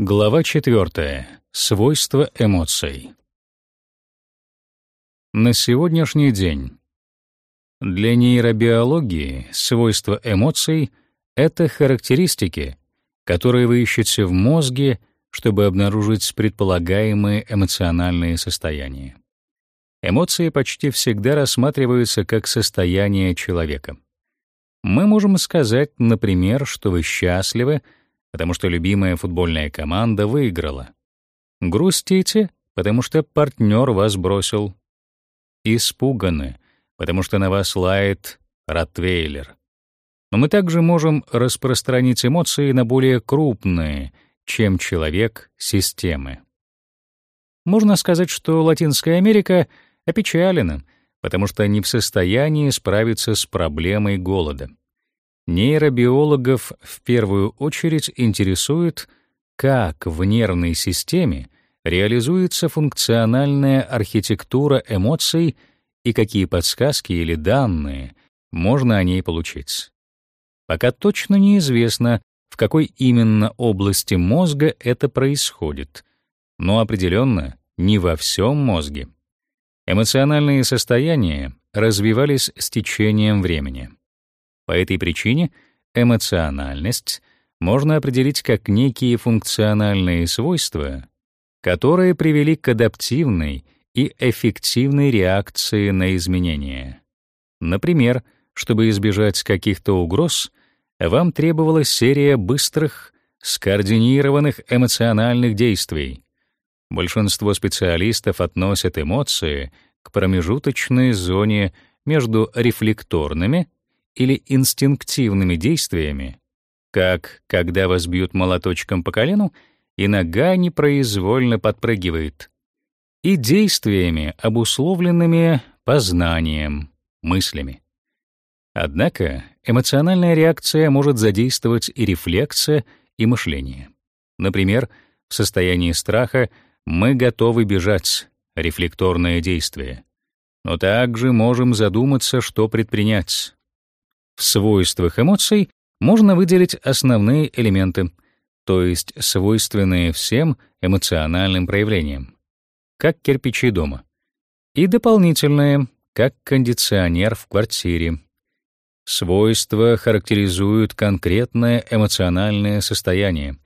Глава 4. Свойства эмоций. На сегодняшний день для нейробиологии свойства эмоций — это характеристики, которые вы ищете в мозге, чтобы обнаружить предполагаемые эмоциональные состояния. Эмоции почти всегда рассматриваются как состояние человека. Мы можем сказать, например, что вы счастливы — потому что любимая футбольная команда выиграла. Грустите, потому что партнер вас бросил. Испуганы, потому что на вас лает ротвейлер. Но мы также можем распространить эмоции на более крупные, чем человек, системы. Можно сказать, что Латинская Америка опечалена, потому что не в состоянии справиться с проблемой голода. Нейробиологов в первую очередь интересует, как в нервной системе реализуется функциональная архитектура эмоций и какие подсказки или данные можно о ней получить. Пока точно неизвестно, в какой именно области мозга это происходит, но определенно не во всем мозге. Эмоциональные состояния развивались с течением времени. По этой причине эмоциональность можно определить как некие функциональные свойства, которые привели к адаптивной и эффективной реакции на изменения. Например, чтобы избежать каких-то угроз, вам требовалась серия быстрых, скоординированных эмоциональных действий. Большинство специалистов относят эмоции к промежуточной зоне между рефлекторными или инстинктивными действиями, как когда вас бьют молоточком по колену, и нога непроизвольно подпрыгивает, и действиями, обусловленными познанием, мыслями. Однако эмоциональная реакция может задействовать и рефлекция, и мышление. Например, в состоянии страха мы готовы бежать, рефлекторное действие. Но также можем задуматься, что предпринять. В свойствах эмоций можно выделить основные элементы, то есть свойственные всем эмоциональным проявлениям, как кирпичи дома, и дополнительные, как кондиционер в квартире. Свойства характеризуют конкретное эмоциональное состояние,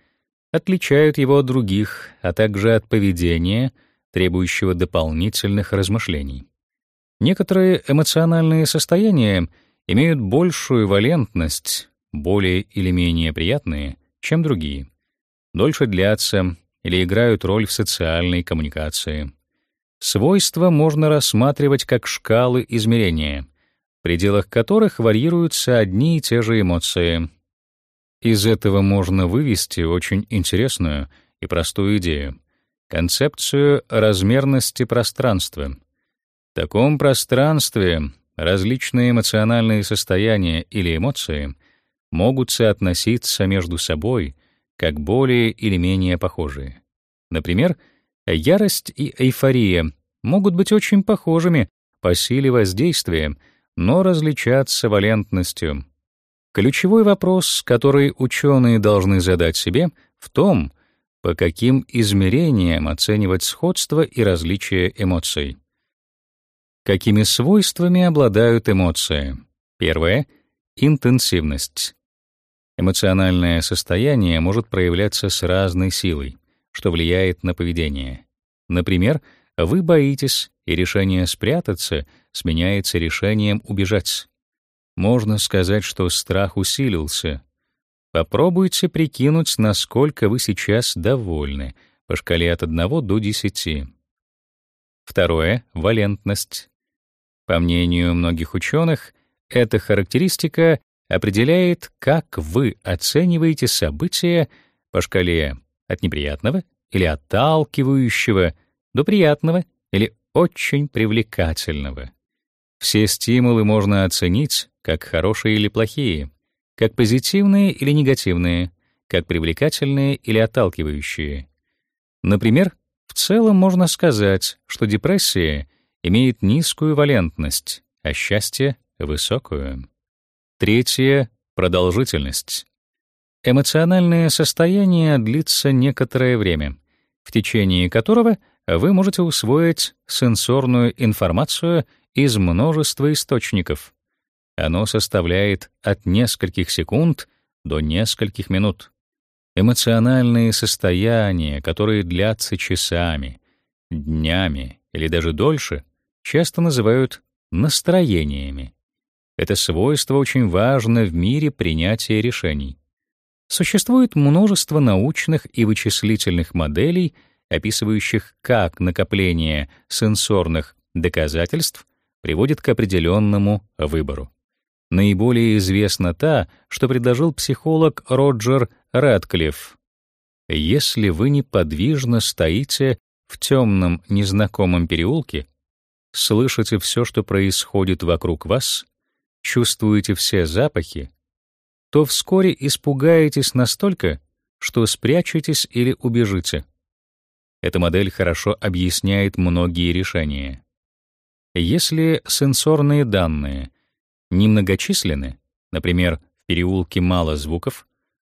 отличают его от других, а также от поведения, требующего дополнительных размышлений. Некоторые эмоциональные состояния — имеют большую валентность, более или менее приятные, чем другие, дольше длятся или играют роль в социальной коммуникации. Свойства можно рассматривать как шкалы измерения, в пределах которых варьируются одни и те же эмоции. Из этого можно вывести очень интересную и простую идею — концепцию размерности пространства. В таком пространстве различные эмоциональные состояния или эмоции могут соотноситься между собой как более или менее похожие. Например, ярость и эйфория могут быть очень похожими по силе воздействия, но различаться валентностью. Ключевой вопрос, который ученые должны задать себе, в том, по каким измерениям оценивать сходство и различия эмоций. Какими свойствами обладают эмоции? Первое интенсивность. Эмоциональное состояние может проявляться с разной силой, что влияет на поведение. Например, вы боитесь, и решение спрятаться сменяется решением убежать. Можно сказать, что страх усилился. Попробуйте прикинуть, насколько вы сейчас довольны по шкале от 1 до 10. Второе валентность. По мнению многих ученых, эта характеристика определяет, как вы оцениваете события по шкале от неприятного или отталкивающего до приятного или очень привлекательного. Все стимулы можно оценить как хорошие или плохие, как позитивные или негативные, как привлекательные или отталкивающие. Например, в целом можно сказать, что депрессия имеет низкую валентность, а счастье — высокую. Третье — продолжительность. Эмоциональное состояние длится некоторое время, в течение которого вы можете усвоить сенсорную информацию из множества источников. Оно составляет от нескольких секунд до нескольких минут. Эмоциональные состояния, которые длятся часами, днями или даже дольше, часто называют настроениями. Это свойство очень важно в мире принятия решений. Существует множество научных и вычислительных моделей, описывающих, как накопление сенсорных доказательств приводит к определенному выбору. Наиболее известна та, что предложил психолог Роджер Рэдклифф. Если вы неподвижно стоите в темном незнакомом переулке, слышите все, что происходит вокруг вас, чувствуете все запахи, то вскоре испугаетесь настолько, что спрячетесь или убежите. Эта модель хорошо объясняет многие решения. Если сенсорные данные немногочисленны, например, в переулке мало звуков,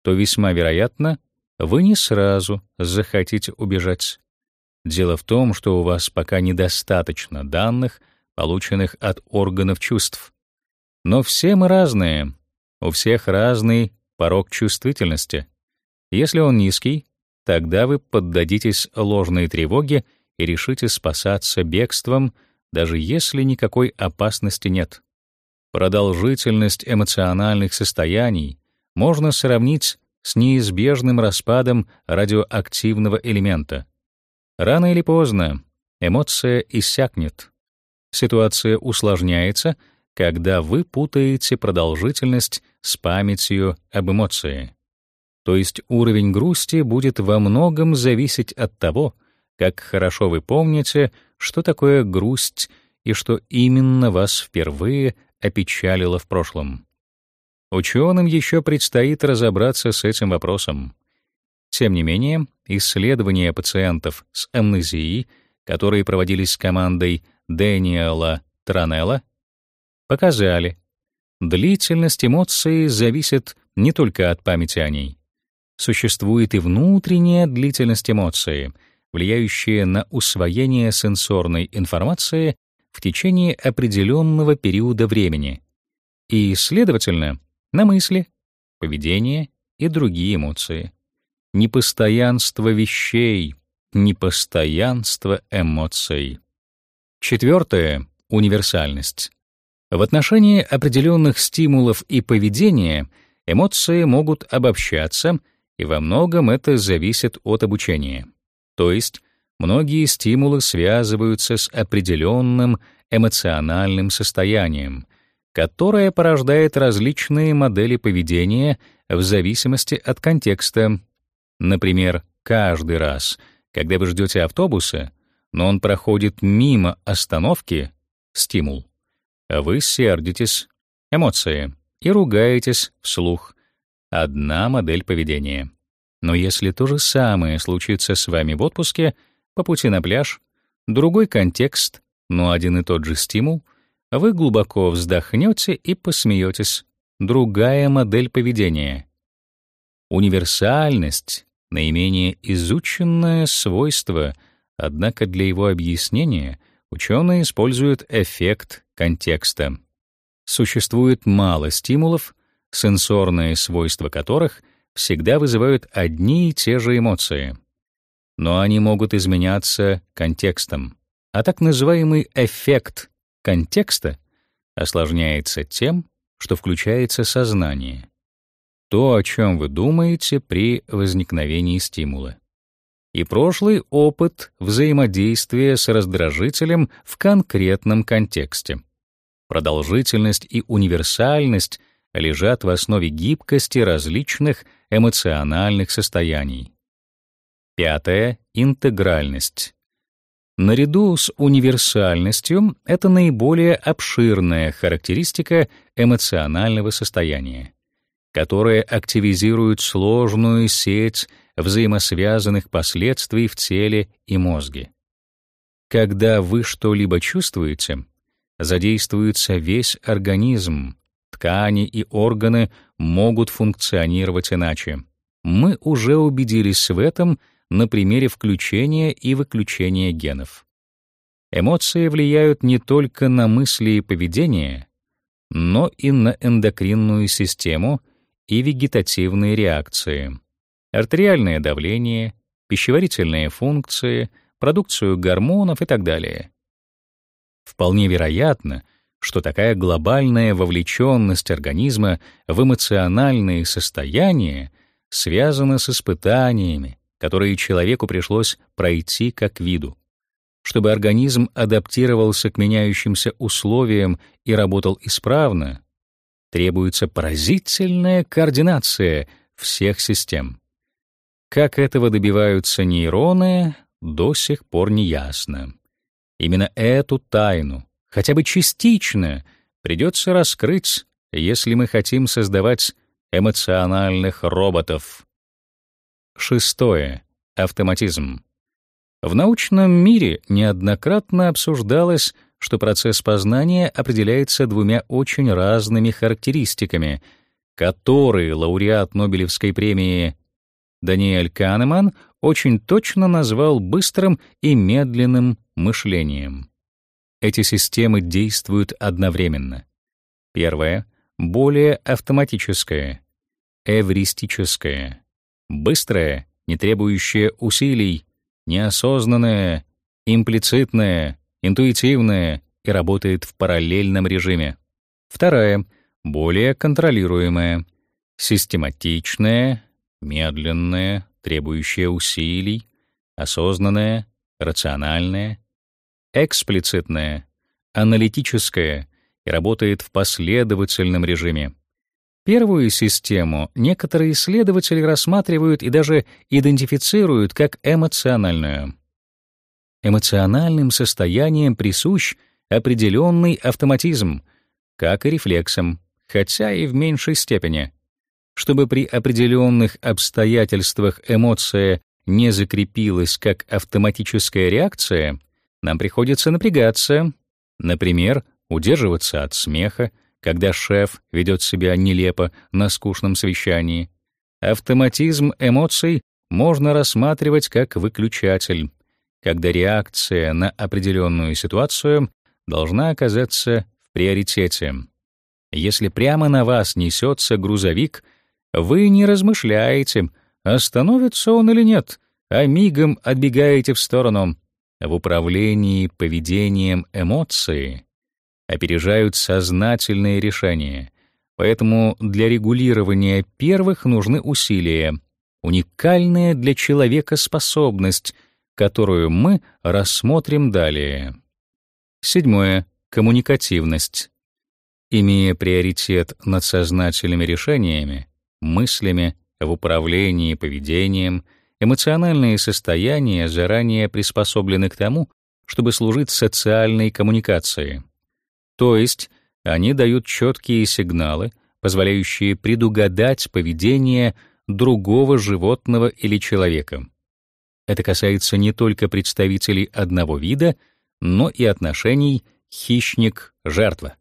то весьма вероятно, вы не сразу захотите убежать. Дело в том, что у вас пока недостаточно данных, полученных от органов чувств. Но все мы разные, у всех разный порог чувствительности. Если он низкий, тогда вы поддадитесь ложной тревоге и решите спасаться бегством, даже если никакой опасности нет. Продолжительность эмоциональных состояний можно сравнить с неизбежным распадом радиоактивного элемента. Рано или поздно эмоция иссякнет. Ситуация усложняется, когда вы путаете продолжительность с памятью об эмоции. То есть уровень грусти будет во многом зависеть от того, как хорошо вы помните, что такое грусть и что именно вас впервые опечалило в прошлом. Ученым еще предстоит разобраться с этим вопросом. Тем не менее, исследования пациентов с амнезией, которые проводились командой Дэниела Транелла, показали, длительность эмоции зависит не только от памяти о ней. Существует и внутренняя длительность эмоции, влияющая на усвоение сенсорной информации в течение определенного периода времени и, следовательно, на мысли, поведение и другие эмоции. Непостоянство вещей, непостоянство эмоций. Четвертое — универсальность. В отношении определенных стимулов и поведения эмоции могут обобщаться, и во многом это зависит от обучения. То есть многие стимулы связываются с определенным эмоциональным состоянием, которое порождает различные модели поведения в зависимости от контекста. Например, каждый раз, когда вы ждете автобуса, но он проходит мимо остановки, стимул, вы сердитесь, эмоции, и ругаетесь вслух. Одна модель поведения. Но если то же самое случится с вами в отпуске, по пути на пляж, другой контекст, но один и тот же стимул, вы глубоко вздохнете и посмеетесь. Другая модель поведения. Универсальность — наименее изученное свойство, однако для его объяснения ученые используют эффект контекста. Существует мало стимулов, сенсорные свойства которых всегда вызывают одни и те же эмоции. Но они могут изменяться контекстом, а так называемый эффект контекста осложняется тем, что включается сознание. То, о чем вы думаете при возникновении стимула и прошлый опыт взаимодействия с раздражителем в конкретном контексте. Продолжительность и универсальность лежат в основе гибкости различных эмоциональных состояний. Пятое интегральность. Наряду с универсальностью это наиболее обширная характеристика эмоционального состояния, которая активизирует сложную сеть взаимосвязанных последствий в теле и мозге. Когда вы что-либо чувствуете, задействуется весь организм, ткани и органы могут функционировать иначе. Мы уже убедились в этом на примере включения и выключения генов. Эмоции влияют не только на мысли и поведение, но и на эндокринную систему и вегетативные реакции, артериальное давление, пищеварительные функции, продукцию гормонов и так далее. Вполне вероятно, что такая глобальная вовлеченность организма в эмоциональные состояния связана с испытаниями, которые человеку пришлось пройти как виду чтобы организм адаптировался к меняющимся условиям и работал исправно, требуется поразительная координация всех систем. Как этого добиваются нейроны, до сих пор не ясно. Именно эту тайну, хотя бы частично, придется раскрыть, если мы хотим создавать эмоциональных роботов. Шестое. Автоматизм. В научном мире неоднократно обсуждалось, что процесс познания определяется двумя очень разными характеристиками, которые лауреат Нобелевской премии Даниэль Канеман очень точно назвал быстрым и медленным мышлением. Эти системы действуют одновременно. Первое — более автоматическое, эвристическое, быстрое, не требующее усилий, неосознанное, имплицитное, интуитивное и работает в параллельном режиме. Вторая — более контролируемая, систематичная, медленная, требующая усилий, осознанная, рациональная, эксплицитная, аналитическая и работает в последовательном режиме. Первую систему некоторые исследователи рассматривают и даже идентифицируют как эмоциональную. Эмоциональным состоянием присущ определенный автоматизм, как и рефлексам, хотя и в меньшей степени. Чтобы при определенных обстоятельствах эмоция не закрепилась как автоматическая реакция, нам приходится напрягаться, например, удерживаться от смеха, когда шеф ведет себя нелепо на скучном совещании. Автоматизм эмоций можно рассматривать как выключатель, когда реакция на определенную ситуацию должна оказаться в приоритете. Если прямо на вас несется грузовик, вы не размышляете, остановится он или нет, а мигом отбегаете в сторону. В управлении поведением эмоции опережают сознательные решения. Поэтому для регулирования первых нужны усилия, уникальная для человека способность, которую мы рассмотрим далее. Седьмое коммуникативность. Имея приоритет над сознательными решениями, мыслями в управлении поведением, эмоциональные состояния заранее приспособлены к тому, чтобы служить социальной коммуникации. То есть они дают четкие сигналы, позволяющие предугадать поведение другого животного или человека. Это касается не только представителей одного вида, но и отношений хищник-жертва.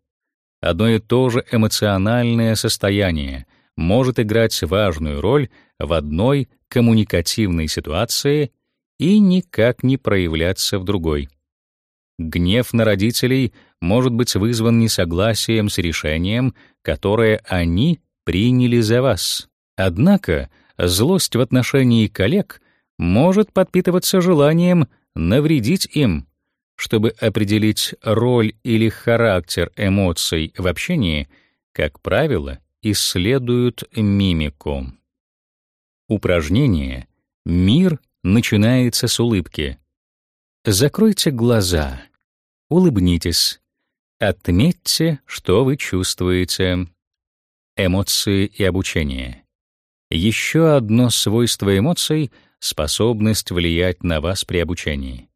Одно и то же эмоциональное состояние может играть важную роль в одной коммуникативной ситуации и никак не проявляться в другой. Гнев на родителей может быть вызван несогласием с решением, которое они приняли за вас. Однако злость в отношении коллег может подпитываться желанием навредить им. Чтобы определить роль или характер эмоций в общении, как правило, исследуют мимику. Упражнение «Мир начинается с улыбки». Закройте глаза, улыбнитесь, отметьте, что вы чувствуете. Эмоции и обучение. Еще одно свойство эмоций — способность влиять на вас при обучении.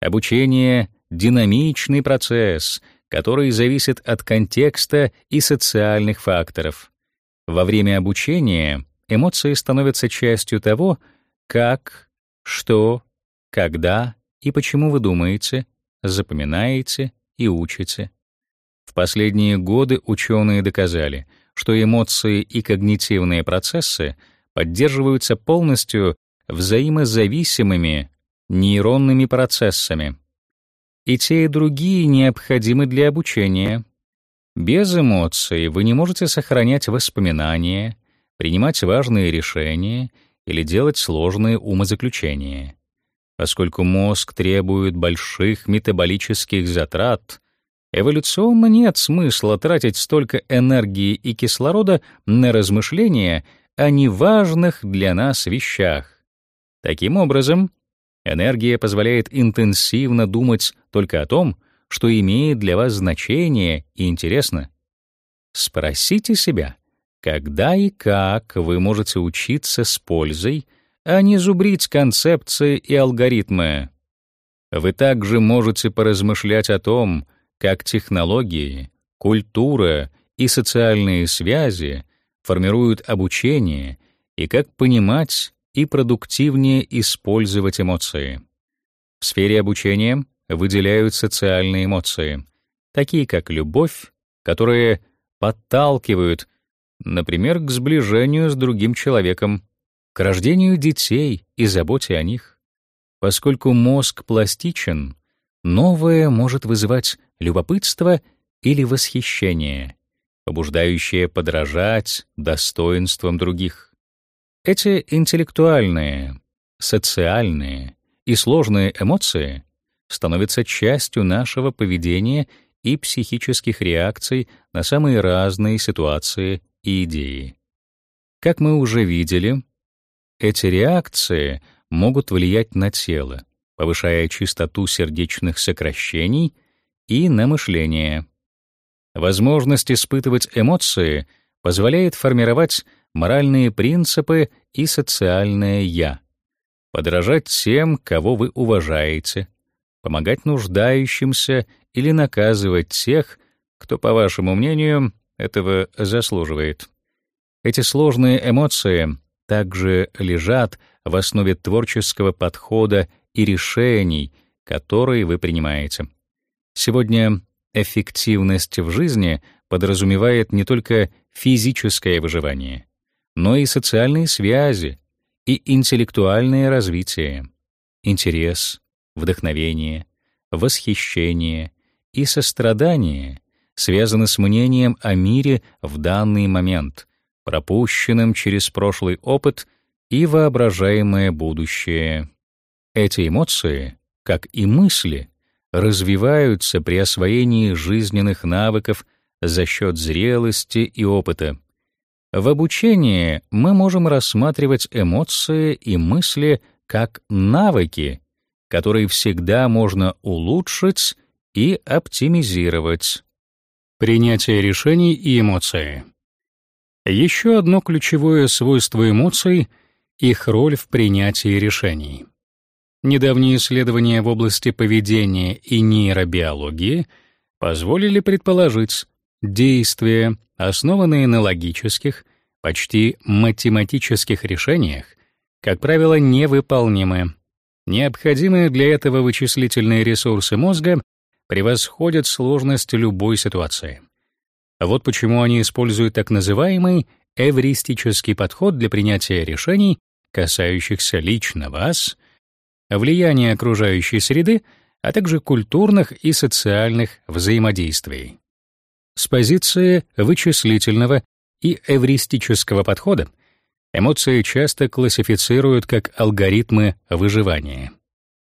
Обучение — динамичный процесс, который зависит от контекста и социальных факторов. Во время обучения эмоции становятся частью того, как, что, когда и почему вы думаете, запоминаете и учите. В последние годы ученые доказали, что эмоции и когнитивные процессы поддерживаются полностью взаимозависимыми нейронными процессами. И те, и другие необходимы для обучения. Без эмоций вы не можете сохранять воспоминания, принимать важные решения или делать сложные умозаключения. Поскольку мозг требует больших метаболических затрат, эволюционно нет смысла тратить столько энергии и кислорода на размышления о неважных для нас вещах. Таким образом, энергия позволяет интенсивно думать только о том, что имеет для вас значение и интересно. Спросите себя, когда и как вы можете учиться с пользой, а не зубрить концепции и алгоритмы. Вы также можете поразмышлять о том, как технологии, культура и социальные связи формируют обучение и как понимать и продуктивнее использовать эмоции. В сфере обучения выделяют социальные эмоции, такие как любовь, которые подталкивают, например, к сближению с другим человеком, к рождению детей и заботе о них. Поскольку мозг пластичен, новое может вызывать любопытство или восхищение, побуждающее подражать достоинствам других. Эти интеллектуальные, социальные и сложные эмоции становятся частью нашего поведения и психических реакций на самые разные ситуации и идеи. Как мы уже видели, эти реакции могут влиять на тело, повышая частоту сердечных сокращений и на мышление. Возможность испытывать эмоции позволяет формировать моральные принципы и социальное «я», подражать тем, кого вы уважаете, помогать нуждающимся или наказывать тех, кто, по вашему мнению, этого заслуживает. Эти сложные эмоции также лежат в основе творческого подхода и решений, которые вы принимаете. Сегодня эффективность в жизни подразумевает не только физическое выживание, но и социальные связи и интеллектуальное развитие, интерес, вдохновение, восхищение и сострадание связаны с мнением о мире в данный момент, пропущенным через прошлый опыт и воображаемое будущее. Эти эмоции, как и мысли, развиваются при освоении жизненных навыков за счет зрелости и опыта. В обучении мы можем рассматривать эмоции и мысли как навыки, которые всегда можно улучшить и оптимизировать. Принятие решений и эмоции. Еще одно ключевое свойство эмоций — их роль в принятии решений. Недавние исследования в области поведения и нейробиологии позволили предположить, действия, основанные на логических, почти математических решениях, как правило, невыполнимы. Необходимые для этого вычислительные ресурсы мозга превосходят сложность любой ситуации. Вот почему они используют так называемый эвристический подход для принятия решений, касающихся лично вас, влияния окружающей среды, а также культурных и социальных взаимодействий. С позиции вычислительного и эвристического подхода Эмоции часто классифицируют как алгоритмы выживания.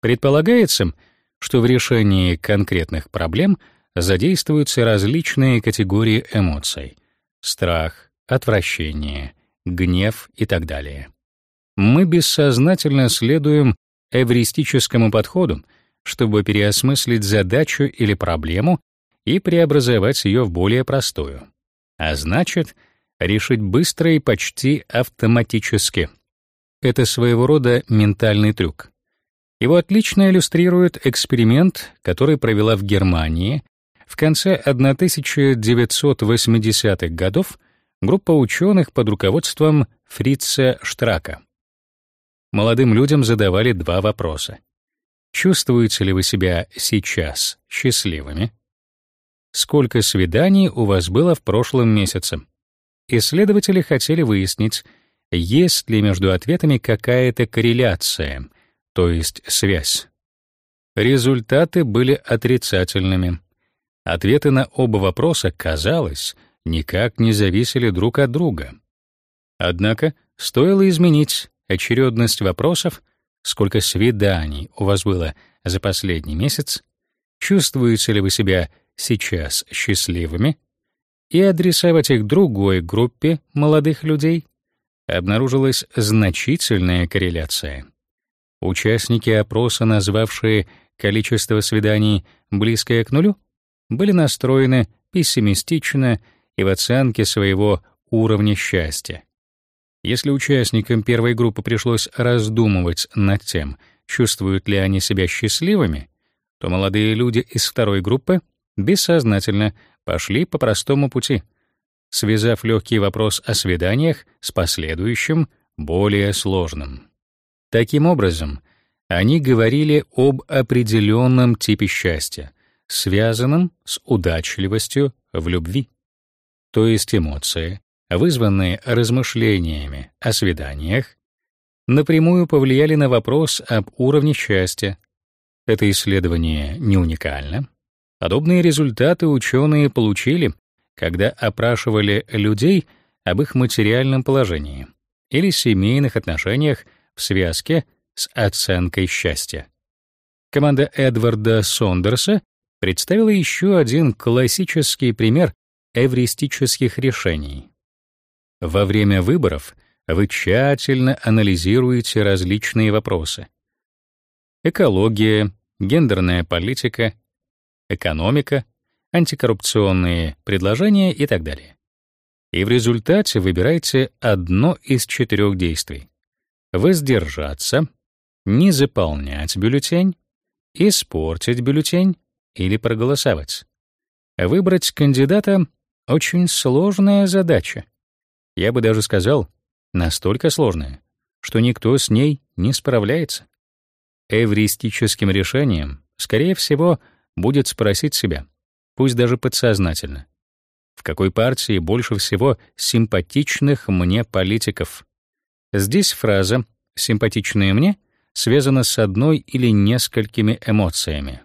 Предполагается, что в решении конкретных проблем задействуются различные категории эмоций: страх, отвращение, гнев и так далее. Мы бессознательно следуем эвристическому подходу, чтобы переосмыслить задачу или проблему и преобразовать ее в более простую. А значит, решить быстро и почти автоматически. Это своего рода ментальный трюк. Его отлично иллюстрирует эксперимент, который провела в Германии в конце 1980-х годов группа ученых под руководством Фрица Штрака. Молодым людям задавали два вопроса. Чувствуете ли вы себя сейчас счастливыми? Сколько свиданий у вас было в прошлом месяце. Исследователи хотели выяснить, есть ли между ответами какая-то корреляция, то есть связь. Результаты были отрицательными. Ответы на оба вопроса, казалось, никак не зависели друг от друга. Однако стоило изменить очередность вопросов, сколько свиданий у вас было за последний месяц, чувствуете ли вы себя сейчас счастливыми, и адресовать их другой группе молодых людей, обнаружилась значительная корреляция. Участники опроса, назвавшие количество свиданий близкое к нулю, были настроены пессимистично и в оценке своего уровня счастья. Если участникам первой группы пришлось раздумывать над тем, чувствуют ли они себя счастливыми, то молодые люди из второй группы бессознательно пошли по простому пути, связав легкий вопрос о свиданиях с последующим, более сложным. Таким образом, они говорили об определенном типе счастья, связанном с удачливостью в любви. То есть эмоции, вызванные размышлениями о свиданиях, напрямую повлияли на вопрос об уровне счастья. Это исследование не уникально. Подобные результаты ученые получили, когда опрашивали людей об их материальном положении или семейных отношениях в связке с оценкой счастья. Команда Эдварда Сондерса представила еще один классический пример эвристических решений. Во время выборов вы тщательно анализируете различные вопросы. Экология, гендерная политика, экономика, антикоррупционные предложения и так далее. И в результате выбираете одно из четырех действий. Воздержаться, не заполнять бюллетень, испортить бюллетень или проголосовать. Выбрать кандидата — очень сложная задача. Я бы даже сказал, настолько сложная, что никто с ней не справляется. Эвристическим решением, скорее всего, будет спросить себя, пусть даже подсознательно, в какой партии больше всего симпатичных мне политиков. Здесь фраза «симпатичные мне» связана с одной или несколькими эмоциями.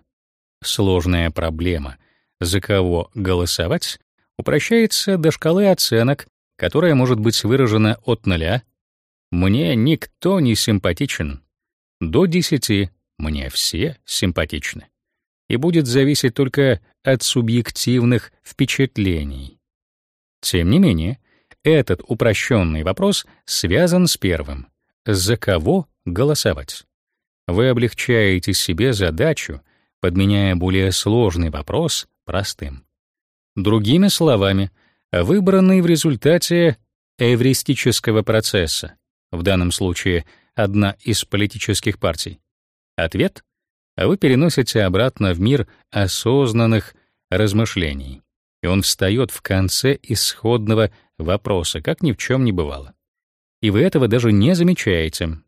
Сложная проблема, за кого голосовать, упрощается до шкалы оценок, которая может быть выражена от нуля «мне никто не симпатичен» до десяти «мне все симпатичны» и будет зависеть только от субъективных впечатлений. Тем не менее, этот упрощенный вопрос связан с первым «за кого голосовать?». Вы облегчаете себе задачу, подменяя более сложный вопрос простым. Другими словами, выбранный в результате эвристического процесса, в данном случае одна из политических партий, ответ вы переносите обратно в мир осознанных размышлений, и он встает в конце исходного вопроса, как ни в чем не бывало. И вы этого даже не замечаете.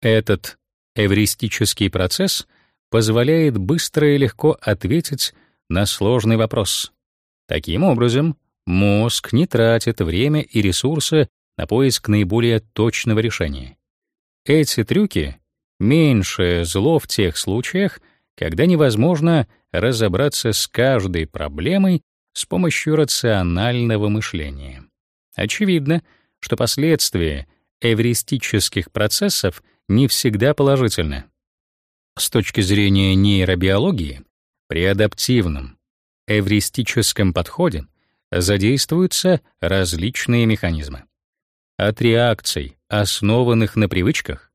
Этот эвристический процесс позволяет быстро и легко ответить на сложный вопрос. Таким образом, мозг не тратит время и ресурсы на поиск наиболее точного решения. Эти трюки — меньшее зло в тех случаях, когда невозможно разобраться с каждой проблемой с помощью рационального мышления. Очевидно, что последствия эвристических процессов не всегда положительны. С точки зрения нейробиологии, при адаптивном эвристическом подходе задействуются различные механизмы. От реакций, основанных на привычках,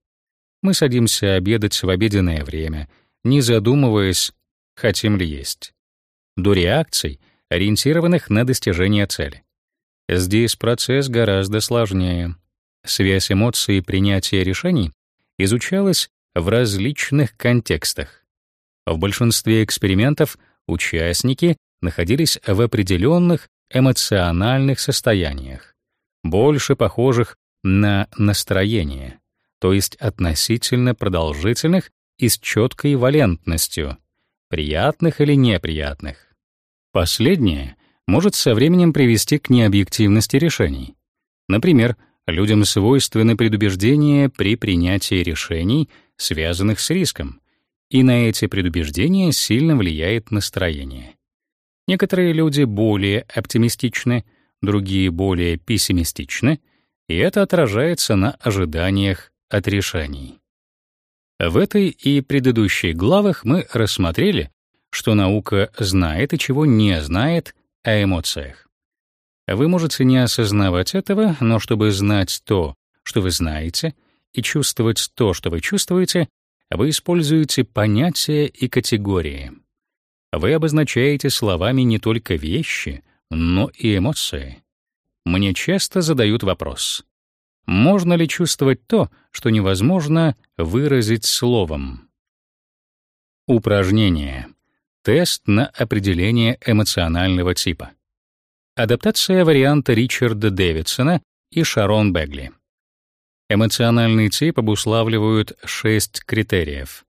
мы садимся обедать в обеденное время, не задумываясь, хотим ли есть, до реакций, ориентированных на достижение цели. Здесь процесс гораздо сложнее. Связь эмоций и принятия решений изучалась в различных контекстах. В большинстве экспериментов участники находились в определенных эмоциональных состояниях, больше похожих на настроение, то есть относительно продолжительных и с четкой валентностью, приятных или неприятных. Последнее может со временем привести к необъективности решений. Например, людям свойственны предубеждения при принятии решений, связанных с риском, и на эти предубеждения сильно влияет настроение. Некоторые люди более оптимистичны, другие более пессимистичны, и это отражается на ожиданиях от решений. В этой и предыдущей главах мы рассмотрели, что наука знает и чего не знает о эмоциях. Вы можете не осознавать этого, но чтобы знать то, что вы знаете, и чувствовать то, что вы чувствуете, вы используете понятия и категории. Вы обозначаете словами не только вещи, но и эмоции. Мне часто задают вопрос: можно ли чувствовать то, что невозможно выразить словом? Упражнение. Тест на определение эмоционального типа. Адаптация варианта Ричарда Дэвидсона и Шарон Бегли. Эмоциональный тип обуславливают шесть критериев.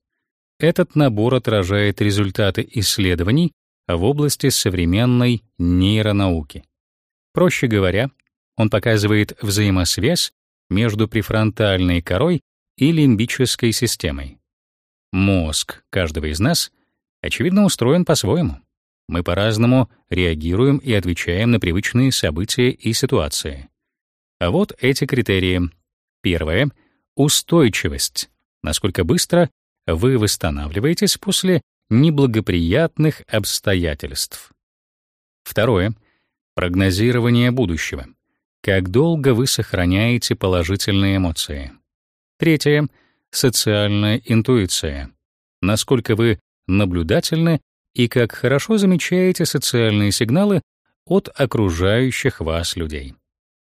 Этот набор отражает результаты исследований в области современной нейронауки. Проще говоря, он показывает взаимосвязь между префронтальной корой и лимбической системой. Мозг каждого из нас, очевидно, устроен по-своему. Мы по-разному реагируем и отвечаем на привычные события и ситуации. А вот эти критерии. Первое — устойчивость. Насколько быстро вы восстанавливаетесь после неблагоприятных обстоятельств. Второе — прогнозирование будущего. Как долго вы сохраняете положительные эмоции. Третье — социальная интуиция. Насколько вы наблюдательны и как хорошо замечаете социальные сигналы от окружающих вас людей.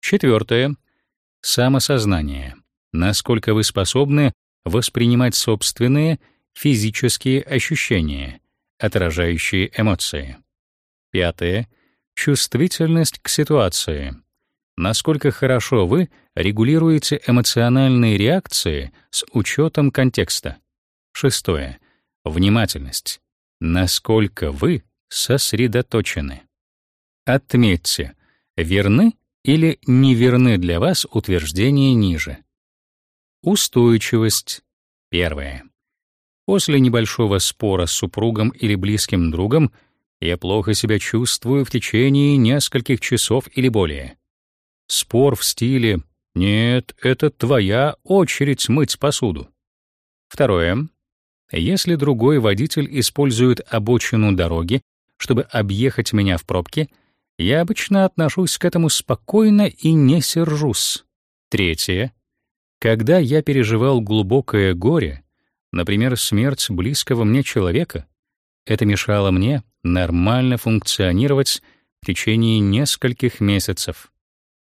Четвертое — самосознание. Насколько вы способны воспринимать собственные физические ощущения, отражающие эмоции. Пятое — чувствительность к ситуации. Насколько хорошо вы регулируете эмоциональные реакции с учетом контекста. Шестое — внимательность насколько вы сосредоточены. Отметьте, верны или неверны для вас утверждения ниже. Устойчивость. Первое. После небольшого спора с супругом или близким другом я плохо себя чувствую в течение нескольких часов или более. Спор в стиле «Нет, это твоя очередь мыть посуду». Второе. Если другой водитель использует обочину дороги, чтобы объехать меня в пробке, я обычно отношусь к этому спокойно и не сержусь. Третье. Когда я переживал глубокое горе, например, смерть близкого мне человека, это мешало мне нормально функционировать в течение нескольких месяцев.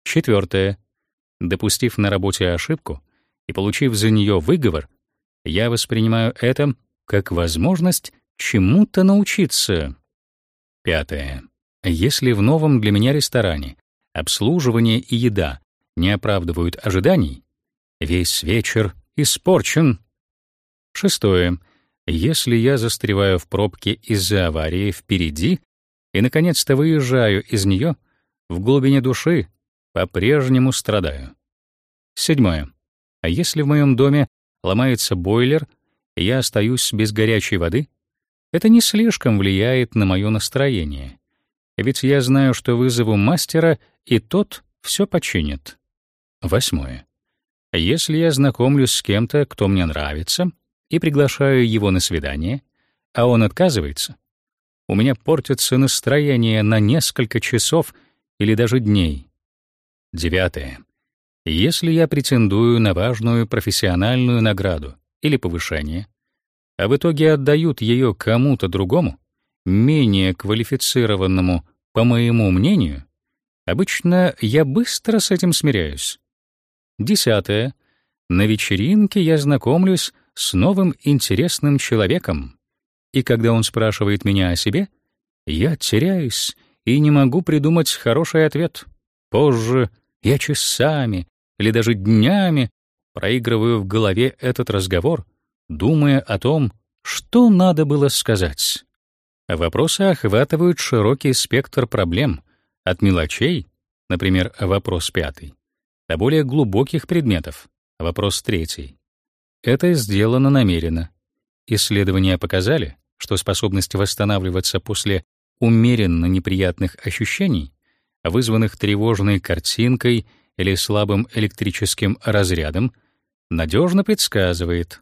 Четвертое. Допустив на работе ошибку и получив за нее выговор, я воспринимаю это как возможность чему-то научиться. Пятое. Если в новом для меня ресторане обслуживание и еда не оправдывают ожиданий, весь вечер испорчен. Шестое. Если я застреваю в пробке из-за аварии впереди и наконец-то выезжаю из нее, в глубине души по-прежнему страдаю. Седьмое. А если в моем доме ломается бойлер, и я остаюсь без горячей воды, это не слишком влияет на мое настроение. Ведь я знаю, что вызову мастера, и тот все починит. Восьмое. Если я знакомлюсь с кем-то, кто мне нравится, и приглашаю его на свидание, а он отказывается, у меня портится настроение на несколько часов или даже дней. Девятое. Если я претендую на важную профессиональную награду или повышение, а в итоге отдают ее кому-то другому, менее квалифицированному, по моему мнению, обычно я быстро с этим смиряюсь. Десятое. На вечеринке я знакомлюсь с новым интересным человеком, и когда он спрашивает меня о себе, я теряюсь и не могу придумать хороший ответ. Позже я часами или даже днями проигрываю в голове этот разговор, думая о том, что надо было сказать. Вопросы охватывают широкий спектр проблем, от мелочей, например, вопрос пятый, до более глубоких предметов, вопрос третий. Это сделано намеренно. Исследования показали, что способность восстанавливаться после умеренно неприятных ощущений, вызванных тревожной картинкой или слабым электрическим разрядом, надежно предсказывает,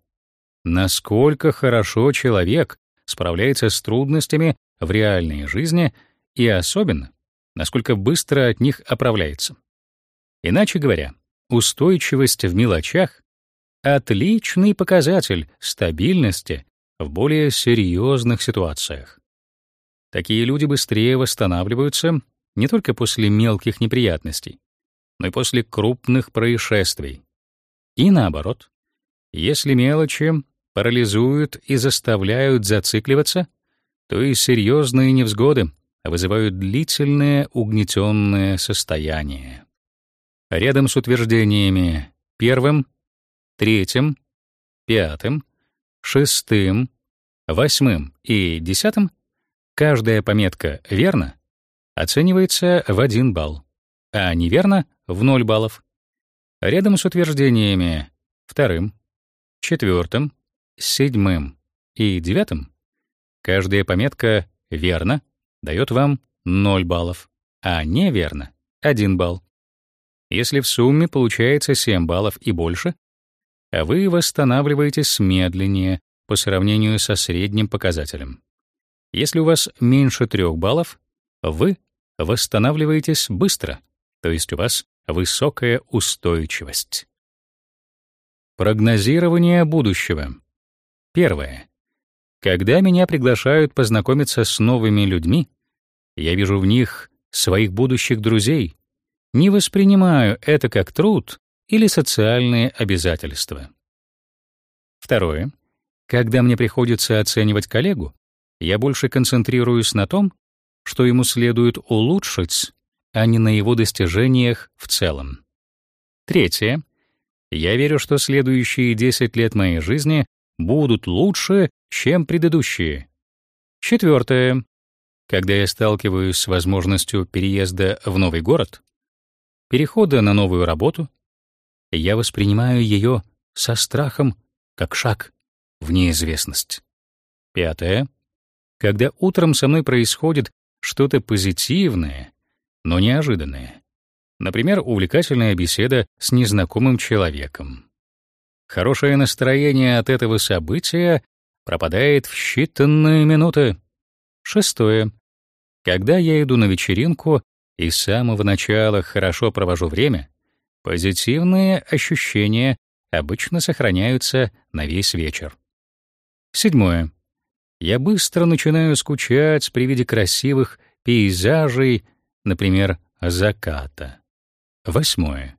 насколько хорошо человек справляется с трудностями в реальной жизни и особенно, насколько быстро от них оправляется. Иначе говоря, устойчивость в мелочах — отличный показатель стабильности в более серьезных ситуациях. Такие люди быстрее восстанавливаются не только после мелких неприятностей, но и после крупных происшествий. И наоборот, если мелочи парализуют и заставляют зацикливаться, то и серьезные невзгоды вызывают длительное угнетенное состояние. Рядом с утверждениями первым, третьим, пятым, шестым, восьмым и десятым каждая пометка «верно» оценивается в один балл, а неверно — в 0 баллов. Рядом с утверждениями вторым, четвертым, седьмым и девятым каждая пометка «верно» дает вам 0 баллов, а неверно — 1 балл. Если в сумме получается 7 баллов и больше, вы восстанавливаетесь медленнее по сравнению со средним показателем. Если у вас меньше 3 баллов, вы восстанавливаетесь быстро, то есть у вас высокая устойчивость. Прогнозирование будущего. Первое. Когда меня приглашают познакомиться с новыми людьми, я вижу в них своих будущих друзей, не воспринимаю это как труд или социальные обязательства. Второе. Когда мне приходится оценивать коллегу, я больше концентрируюсь на том, что ему следует улучшить, а не на его достижениях в целом. Третье. Я верю, что следующие 10 лет моей жизни будут лучше, чем предыдущие. Четвертое. Когда я сталкиваюсь с возможностью переезда в новый город, перехода на новую работу, я воспринимаю ее со страхом, как шаг в неизвестность. Пятое. Когда утром со мной происходит что-то позитивное, но неожиданное. Например, увлекательная беседа с незнакомым человеком. Хорошее настроение от этого события пропадает в считанные минуты. Шестое. Когда я иду на вечеринку и с самого начала хорошо провожу время, позитивные ощущения обычно сохраняются на весь вечер. Седьмое. Я быстро начинаю скучать при виде красивых пейзажей, например, заката. Восьмое.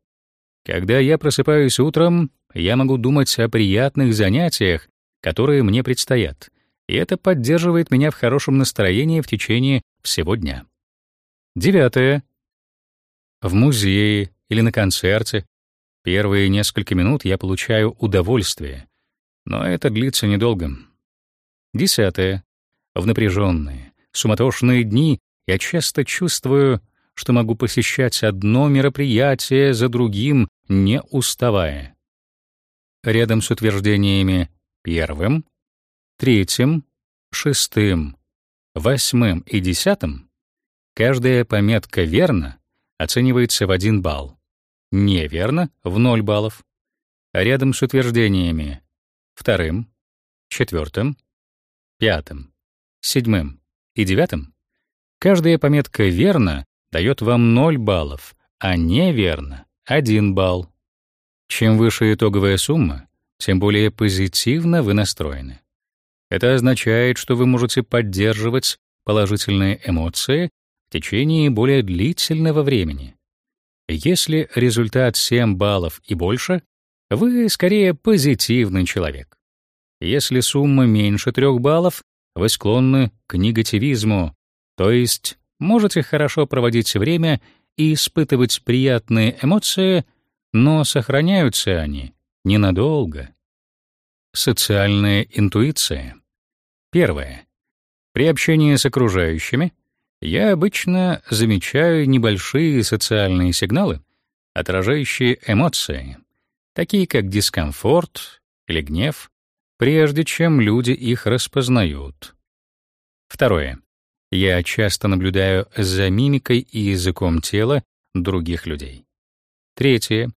Когда я просыпаюсь утром, я могу думать о приятных занятиях, которые мне предстоят, и это поддерживает меня в хорошем настроении в течение всего дня. Девятое. В музее или на концерте первые несколько минут я получаю удовольствие, но это длится недолго. Десятое. В напряженные, суматошные дни я часто чувствую, что могу посещать одно мероприятие за другим, не уставая. Рядом с утверждениями первым, третьим, шестым, восьмым и десятым каждая пометка «верно» оценивается в один балл, неверно — в ноль баллов. А рядом с утверждениями вторым, четвертым, пятым, седьмым и девятым каждая пометка «верно» дает вам 0 баллов, а неверно — 1 балл. Чем выше итоговая сумма, тем более позитивно вы настроены. Это означает, что вы можете поддерживать положительные эмоции в течение более длительного времени. Если результат 7 баллов и больше, вы скорее позитивный человек. Если сумма меньше 3 баллов, вы склонны к негативизму, то есть можете хорошо проводить время и испытывать приятные эмоции, но сохраняются они ненадолго. Социальная интуиция. Первое. При общении с окружающими я обычно замечаю небольшие социальные сигналы, отражающие эмоции, такие как дискомфорт или гнев, прежде чем люди их распознают. Второе. Я часто наблюдаю за мимикой и языком тела других людей. Третье.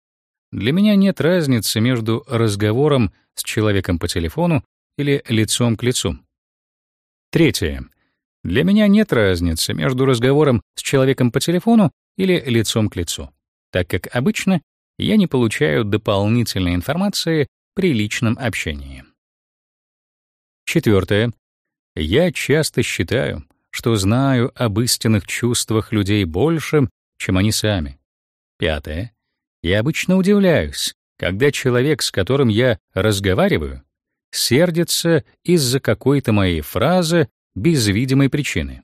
Для меня нет разницы между разговором с человеком по телефону или лицом к лицу. Третье. Для меня нет разницы между разговором с человеком по телефону или лицом к лицу, так как обычно я не получаю дополнительной информации при личном общении. Четвертое. Я часто считаю, что знаю об истинных чувствах людей больше, чем они сами. Пятое. Я обычно удивляюсь, когда человек, с которым я разговариваю, сердится из-за какой-то моей фразы без видимой причины.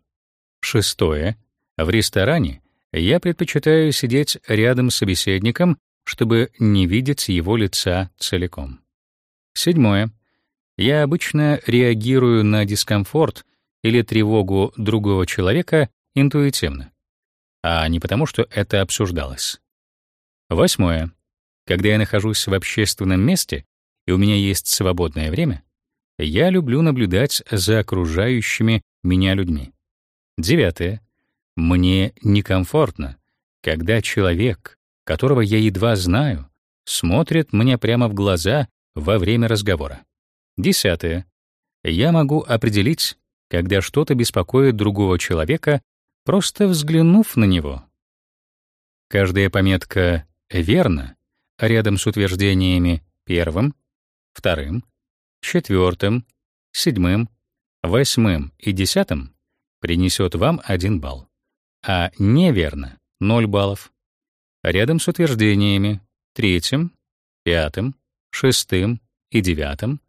Шестое. В ресторане я предпочитаю сидеть рядом с собеседником, чтобы не видеть его лица целиком. Седьмое. Я обычно реагирую на дискомфорт или тревогу другого человека интуитивно, а не потому, что это обсуждалось. Восьмое. Когда я нахожусь в общественном месте и у меня есть свободное время, я люблю наблюдать за окружающими меня людьми. Девятое. Мне некомфортно, когда человек, которого я едва знаю, смотрит мне прямо в глаза во время разговора. Десятое. Я могу определить, когда что-то беспокоит другого человека, просто взглянув на него. Каждая пометка верно, рядом с утверждениями первым, вторым, четвертым, седьмым, восьмым и десятым принесет вам один балл, а неверно — ноль баллов. Рядом с утверждениями третьим, пятым, шестым и девятым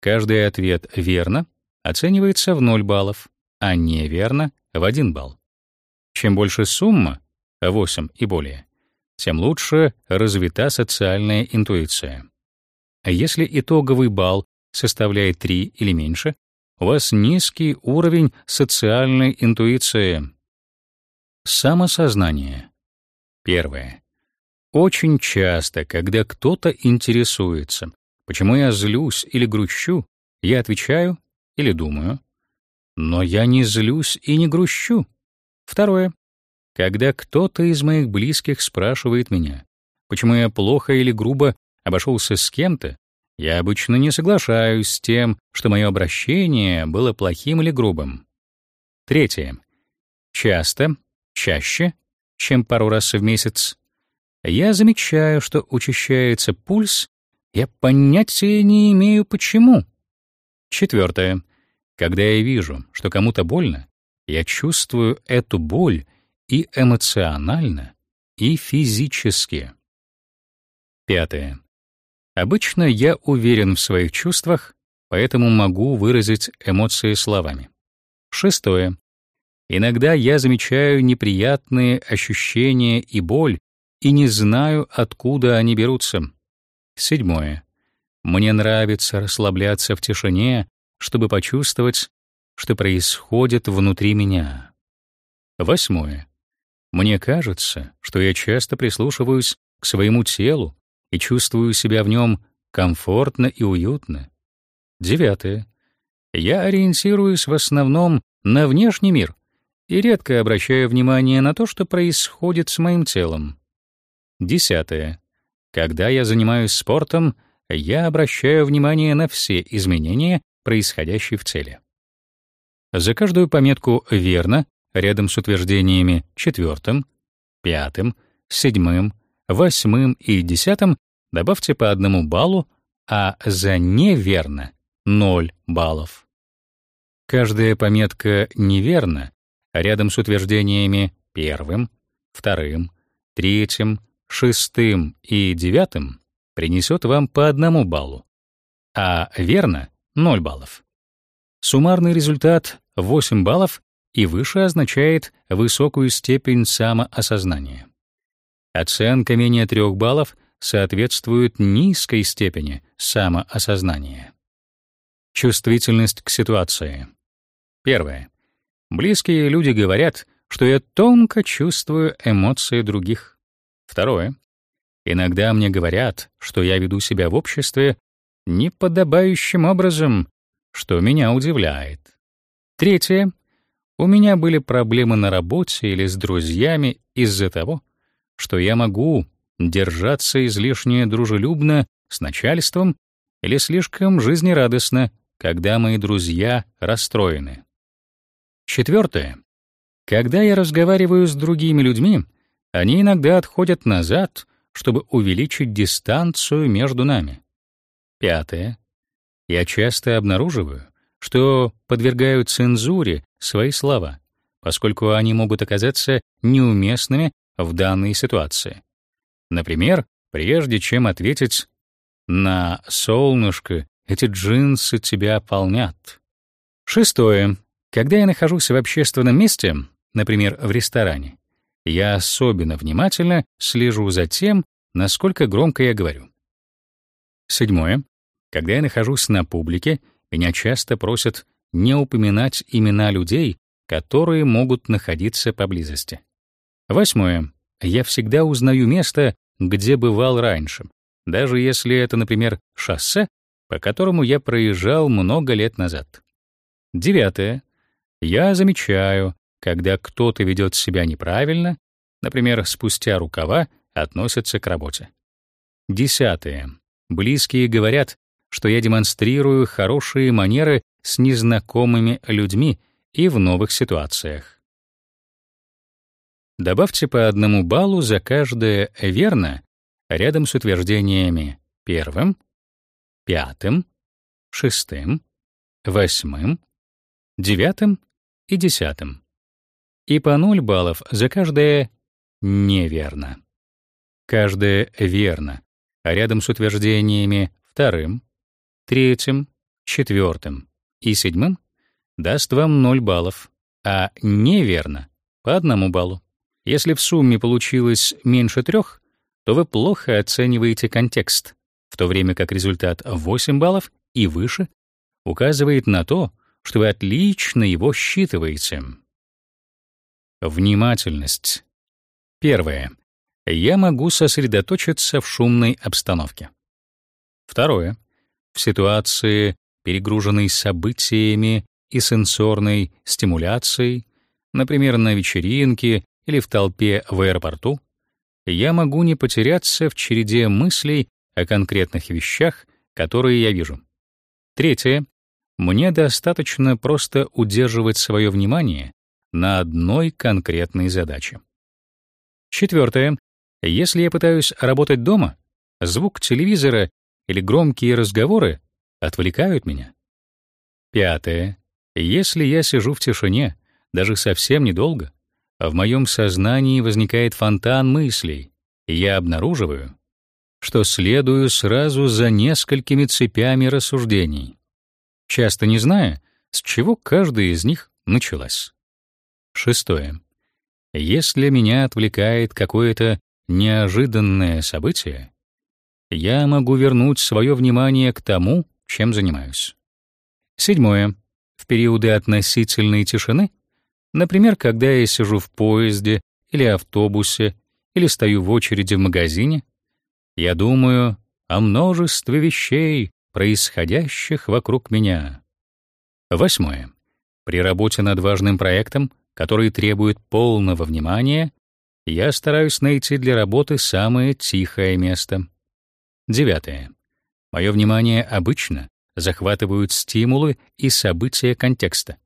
каждый ответ верно оценивается в ноль баллов, а неверно — в один балл. Чем больше сумма — 8 и более, тем лучше развита социальная интуиция. А если итоговый балл составляет 3 или меньше, у вас низкий уровень социальной интуиции. Самосознание. Первое. Очень часто, когда кто-то интересуется, почему я злюсь или грущу, я отвечаю или думаю, но я не злюсь и не грущу. Второе. Когда кто-то из моих близких спрашивает меня, почему я плохо или грубо обошелся с кем-то, я обычно не соглашаюсь с тем, что мое обращение было плохим или грубым. Третье. Часто, чаще, чем пару раз в месяц, я замечаю, что учащается пульс, я понятия не имею почему. Четвертое. Когда я вижу, что кому-то больно, я чувствую эту боль и эмоционально, и физически. Пятое. Обычно я уверен в своих чувствах, поэтому могу выразить эмоции словами. Шестое. Иногда я замечаю неприятные ощущения и боль и не знаю, откуда они берутся. Седьмое. Мне нравится расслабляться в тишине, чтобы почувствовать, что происходит внутри меня. Восьмое. Мне кажется, что я часто прислушиваюсь к своему телу и чувствую себя в нем комфортно и уютно. Девятое. Я ориентируюсь в основном на внешний мир и редко обращаю внимание на то, что происходит с моим телом. Десятое. Когда я занимаюсь спортом, я обращаю внимание на все изменения, происходящие в теле. За каждую пометку «верно» рядом с утверждениями четвертым, пятым, седьмым, восьмым и десятым добавьте по одному баллу, а за неверно — ноль баллов. Каждая пометка «неверно» рядом с утверждениями первым, вторым, третьим, шестым и девятым принесет вам по одному баллу, а верно — 0 баллов. Суммарный результат 8 баллов и выше означает высокую степень самоосознания. Оценка менее 3 баллов соответствует низкой степени самоосознания. Чувствительность к ситуации. Первое. Близкие люди говорят, что я тонко чувствую эмоции других. Второе. Иногда мне говорят, что я веду себя в обществе неподобающим образом, что меня удивляет. Третье. У меня были проблемы на работе или с друзьями из-за того, что я могу держаться излишне дружелюбно с начальством или слишком жизнерадостно, когда мои друзья расстроены. Четвертое. Когда я разговариваю с другими людьми, они иногда отходят назад, чтобы увеличить дистанцию между нами. Пятое. Я часто обнаруживаю, что подвергаю цензуре свои слова, поскольку они могут оказаться неуместными в данной ситуации. Например, прежде чем ответить на «солнышко, эти джинсы тебя полнят». Шестое. Когда я нахожусь в общественном месте, например, в ресторане, я особенно внимательно слежу за тем, насколько громко я говорю. Седьмое. Когда я нахожусь на публике, меня часто просят не упоминать имена людей, которые могут находиться поблизости. Восьмое. Я всегда узнаю место, где бывал раньше, даже если это, например, шоссе, по которому я проезжал много лет назад. Девятое. Я замечаю, когда кто-то ведет себя неправильно, например, спустя рукава, относится к работе. Десятое. Близкие говорят, что я демонстрирую хорошие манеры с незнакомыми людьми и в новых ситуациях. Добавьте по одному баллу за каждое «верно» рядом с утверждениями первым, пятым, шестым, восьмым, девятым и десятым. И по 0 баллов за каждое «неверно». Каждое «верно», а рядом с утверждениями вторым, третьим, четвертым и седьмым даст вам 0 баллов, а неверно — по одному баллу. Если в сумме получилось меньше трех, то вы плохо оцениваете контекст, в то время как результат 8 баллов и выше указывает на то, что вы отлично его считываете. Внимательность. Первое. Я могу сосредоточиться в шумной обстановке. Второе. В ситуации, перегруженной событиями и сенсорной стимуляцией, например, на вечеринке или в толпе в аэропорту, я могу не потеряться в череде мыслей о конкретных вещах, которые я вижу. Третье. Мне достаточно просто удерживать свое внимание на одной конкретной задаче. Четвертое. Если я пытаюсь работать дома, звук телевизора или громкие разговоры отвлекают меня. Пятое. Если я сижу в тишине, даже совсем недолго, в моем сознании возникает фонтан мыслей, и я обнаруживаю, что следую сразу за несколькими цепями рассуждений, часто не зная, с чего каждая из них началась. Шестое. Если меня отвлекает какое-то неожиданное событие, я могу вернуть свое внимание к тому, чем занимаюсь. Седьмое. В периоды относительной тишины Например, когда я сижу в поезде или автобусе или стою в очереди в магазине, я думаю о множестве вещей, происходящих вокруг меня. Восьмое. При работе над важным проектом, который требует полного внимания, я стараюсь найти для работы самое тихое место. Девятое. Мое внимание обычно захватывают стимулы и события контекста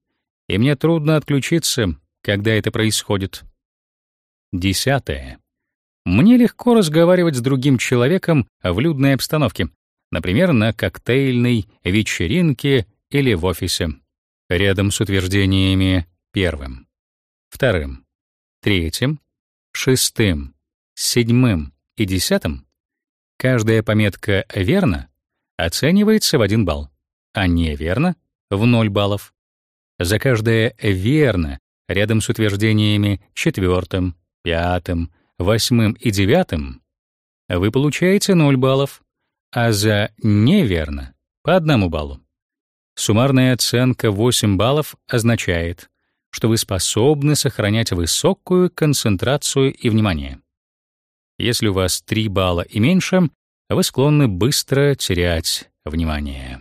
и мне трудно отключиться, когда это происходит. Десятое. Мне легко разговаривать с другим человеком в людной обстановке, например, на коктейльной вечеринке или в офисе, рядом с утверждениями первым, вторым, третьим, шестым, седьмым и десятым. Каждая пометка «верно» оценивается в один балл, а неверно — в ноль баллов. За каждое «верно» рядом с утверждениями четвертым, пятым, восьмым и девятым вы получаете 0 баллов, а за «неверно» — по одному баллу. Суммарная оценка 8 баллов означает, что вы способны сохранять высокую концентрацию и внимание. Если у вас 3 балла и меньше, вы склонны быстро терять внимание.